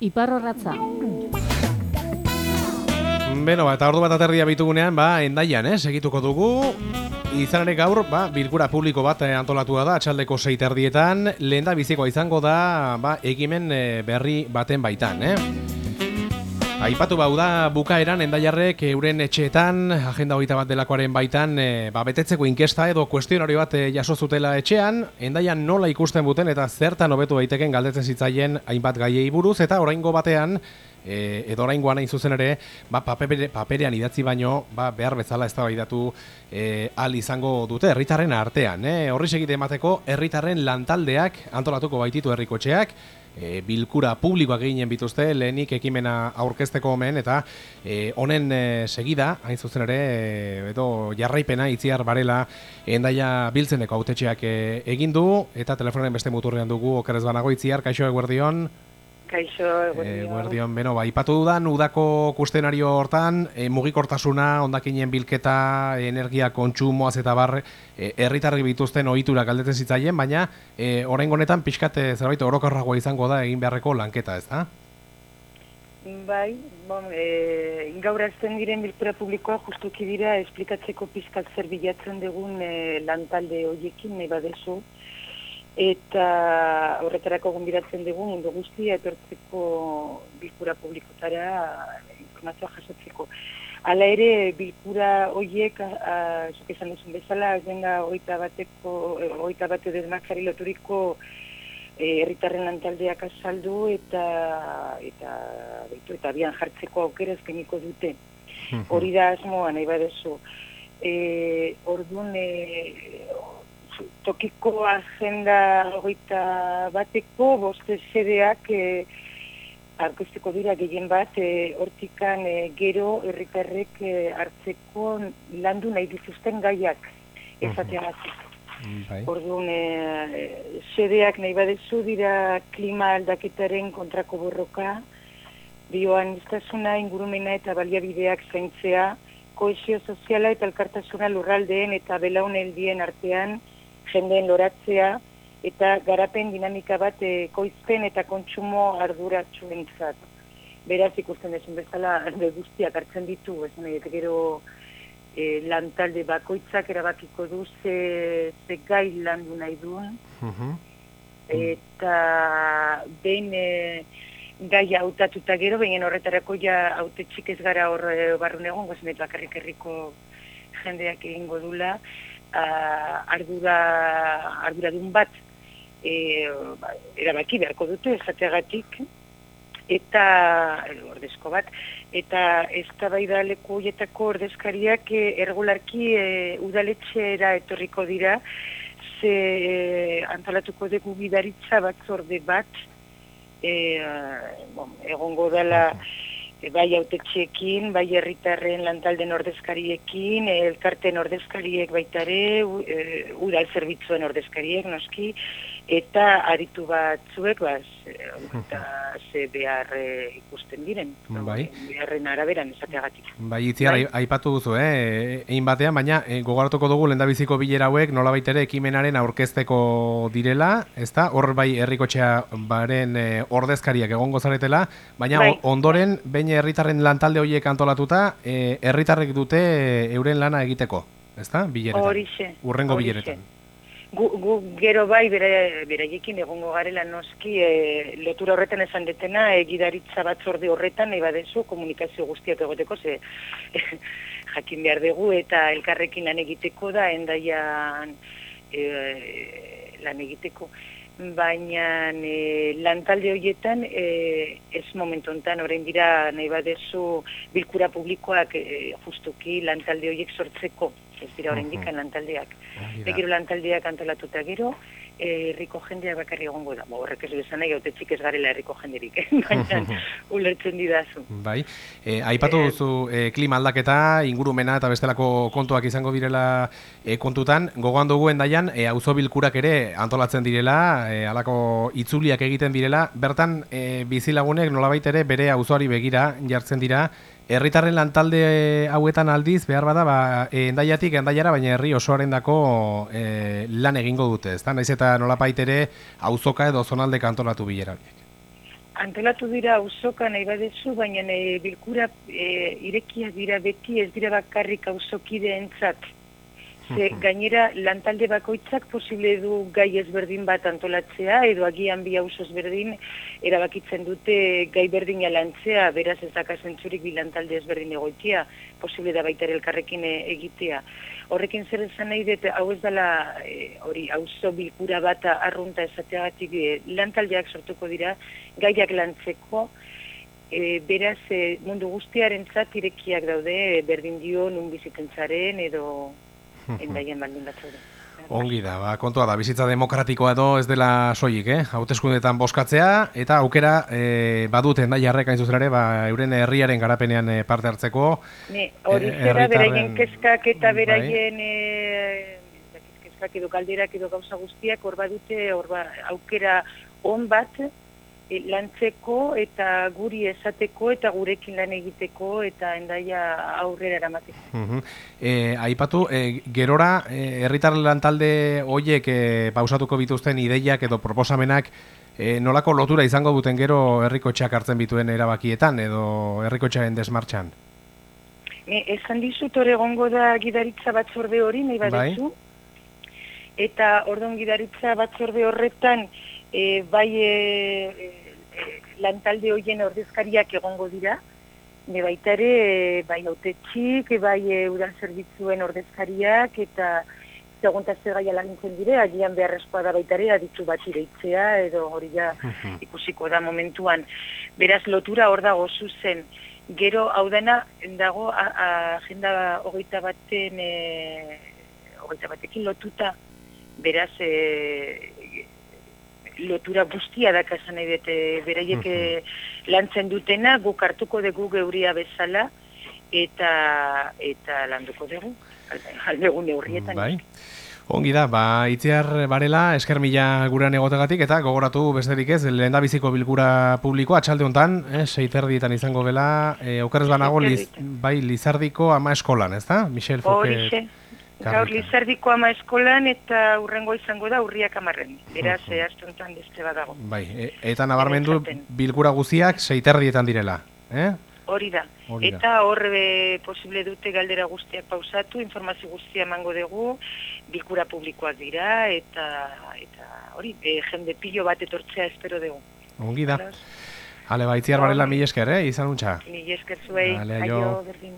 Iparrorratza. Beno, ba, eta ordu bat aterdia bitugunean, ba, endaian, eh, segituko dugu. Izan ere gaur, ba, bilkura publiko bat eh, antolatua da, atxaldeko seiterdietan, lehen da bizikoa izango da, ba, egimen eh, berri baten baitan, eh? Aipatu bau da bukaeran endaiarrek euren etxeetan, agenda hogeita bat delakoaren baitan, e, ba, betetzeko inkesta edo kuestionari bat e, jaso zutela etxean, endaian nola ikusten buten eta zertan hobetu daiteken galdetzen zitzaien hainbat gaiei buruz, eta oraingo batean, e, edo oraingoan hain zuzen ere, ba, papere, paperean idatzi baino, ba, behar bezala ez da e, al izango dute herritarren artean. E, horri segite emateko, herritarren lantaldeak antolatuko baititu herrikotxeak, e, bilkura publikoak eginen bituzte lehenik ekimena aurkezteko omen eta e, honen e, segida, hain zuzen ere, e, edo jarraipena itziar barela endaia biltzeneko autetxeak e, egin du eta telefonen beste muturrean dugu okerez banago itziar, kaixo eguerdion. Kaixo, eguerdion. beno, ba, ipatu dudan, udako kustenario hortan, e, mugikortasuna, ondakinen bilketa, energia kontsumoaz eta bar, e, erritarri bituzten ohitura galdetzen zitzaien, baina, e, orain honetan pixkat zerbait orokorragoa izango da egin beharreko lanketa, ez da? Bai, bon, e, gaur azten diren bilkura publikoa justuki dira esplikatzeko pizkat zer bilatzen dugun e, lantalde horiekin, nahi badezu, eta horretarako gonbidatzen dugu mundu guztia etortzeko bilkura publikotara informazioa jasotzeko. Hala ere, bilkura horiek, zuk esan duzun bezala, zenga oita bateko, oita bate desmakari loturiko herritarren lantaldeak azaldu eta eta betu, eta bian jartzeko aukera ezkeniko dute. Hori da asmoa nahi badezu. E, orduan, e, tokiko agenda hogeita bateko boste sedeak e, arkesteko dira gehien bat e, hortikan e, gero herritarrek e, hartzeko landu nahi dituzten gaiak ezatean atzeko. Bai. Orduan, e, sedeak nahi badezu dira klima aldaketaren kontrako borroka, bioan iztasuna, ingurumena eta baliabideak zaintzea, koesio soziala eta elkartasuna lurraldeen eta belauneldien artean, jendeen loratzea eta garapen dinamika bat e, eta kontsumo arduratxuen zat. Beraz ikusten desun bezala, guztiak hartzen ditu, ez nahi, gero e, lantalde bakoitzak erabakiko du ze, ze gai landu nahi duen. Mhm. Eta behin e, gai hautatuta gero, behin horretarako ja haute ez gara hor e, barrun egon, gozenet bakarrik herriko jendeak egingo dula, uh, ardura, ardura dun bat e, ba, erabaki beharko dute esateagatik. Eta ordezko bat eta ez da leku ordezkariak e, ergularki e, udaletxera etorriko dira. Ze e, antolatuko dugu bidaritza batzorde bat e, bon, egongo dela bai autetxeekin, bai herritarren lantalden ordezkariekin, elkarten ordezkariek baitare, e, udal zerbitzuen ordezkariek noski, eta aritu batzuek, baz, eta ze behar e, ikusten diren, bai. beharren araberan esateagatik. Bai, itziar, bai. aipatu duzu, eh? egin batean, baina e, gogoratuko dugu lendabiziko bilera hauek nola baitere ekimenaren aurkezteko direla, ezta? Hor bai herrikotxea baren e, ordezkariak egongo zaretela, baina bai. ondoren, bain herritarren lantalde horiek antolatuta, e, herritarrek dute euren lana egiteko, ezta? Bileretan. Horixe. Urrengo bileretan. Gu, gu, gero bai, bere, beraiekin egongo garela noski, e, lotura horretan esan detena, egidaritza batzorde horretan, eba dezu, komunikazio guztiak egoteko, ze jakin behar dugu, eta elkarrekin lan egiteko da, endaian e, lan egiteko baina e, lantalde horietan e, ez momentu enten, orain dira nahi badezu bilkura publikoak e, justuki lantalde horiek sortzeko, ez dira orain dikan lantaldeak. Egiro lantaldeak antolatuta gero, herriko jendeak bakarri egongo da. Horrek ez bezan nahi, haute ez garela herriko jenderik, eh? baina ulertzen didazu. Bai, e, aipatu eh, duzu e, klima aldaketa, ingurumena eta bestelako kontuak izango direla e, kontutan, gogoan dugu endaian, e, auzo bilkurak ere antolatzen direla, e, alako itzuliak egiten direla, bertan e, bizilagunek nolabait ere bere auzoari begira jartzen dira, Herritarren lantalde hauetan aldiz behar bada ba endaiatik endaiara baina herri osoarendako e, lan egingo dute, ezta? Naiz eta nolapait ere auzoka edo zonalde kantolatu bilera horiek. antolatu dira auzoka nahi badezu, baina e, bilkura e, irekiak dira beti ez dira bakarrik auzokideentzat. Ze gainera lantalde bakoitzak posible du gai ezberdin bat antolatzea edo agian bi auzo ezberdin erabakitzen dute gai berdina lantzea, beraz ez daka zentzurik bi lantalde ezberdin egoitia, posible da baita elkarrekin e, egitea. Horrekin zer esan nahi dut, hau ez dela e, hori auzo bilkura bat arrunta esateagatik e, lantaldeak sortuko dira gaiak lantzeko, e, beraz e, mundu guztiaren irekiak daude e, berdin dio nun bizitentzaren edo endaien baldin batzure. Ongi da, ba, kontua da, bizitza demokratikoa edo ez dela soilik, eh? Hauteskundetan boskatzea eta aukera e, badute endai jarrek hain zuzen ere, ba, euren herriaren garapenean e, parte hartzeko. Ne, hori e, zera, beraien kezkak eta Bai. beraien e, kezkak edo galderak edo gauza guztiak hor badute hor ba, aukera on bat e, lantzeko eta guri esateko eta gurekin lan egiteko eta endaia aurrera eramateko. Mhm. E, aipatu, e, gerora, e, herritar lantalde hoiek e, pausatuko bituzten ideiak edo proposamenak e, nolako lotura izango duten gero herrikotxeak hartzen bituen erabakietan edo herrikotxearen desmartxan? Ne, esan dizut hor egongo da gidaritza batzorde hori, nahi badezu. Eta ordon gidaritza batzorde horretan, e, bai e, e, lantalde hoien ordezkariak egongo dira, ne baita ere, e, bai autetxik, e, bai e, udal zerbitzuen ordezkariak, eta segunta zer gaia laguntzen dire, agian beharrezkoa da baita ere, aditu bat ireitzea, edo hori ja ikusiko da momentuan. Beraz, lotura hor dago zuzen. Gero, hau dena, dago a- a- agenda hogeita baten, e, hogeita batekin lotuta, beraz, e, lotura guztia da nahi dute, beraiek e, lantzen dutena, guk hartuko dugu geuria bezala, eta eta landuko dugu, alde- aldegun neurrietan. Bai. Ongi da, ba, itziar barela, esker mila gurean egotegatik, eta gogoratu besterik ez, lehen biziko bilkura publikoa, atxalde honetan, eh, seiterdietan izango bela, eh, okerrez banago, liz, bai, Lizardiko ama eskolan, ez da? Michel Fouquet. Gaur. Lizardiko ama eskolan eta urrengo izango da urriak amarren. Beraz, uh astuntan beste badago. Bai, e, eta nabarmendu bilkura guziak seiterdietan direla, eh? Hori da. Hori da. Eta hor posible dute galdera guztiak pausatu, informazio guztia emango dugu, bilkura publikoak dira, eta eta hori, e, jende pilo bat etortzea espero dugu. Ongi da. Beraz, Ale, ba, itziar barela, mila esker, eh? Izan untxa. Ni esker zuei, Vale, aio. aio.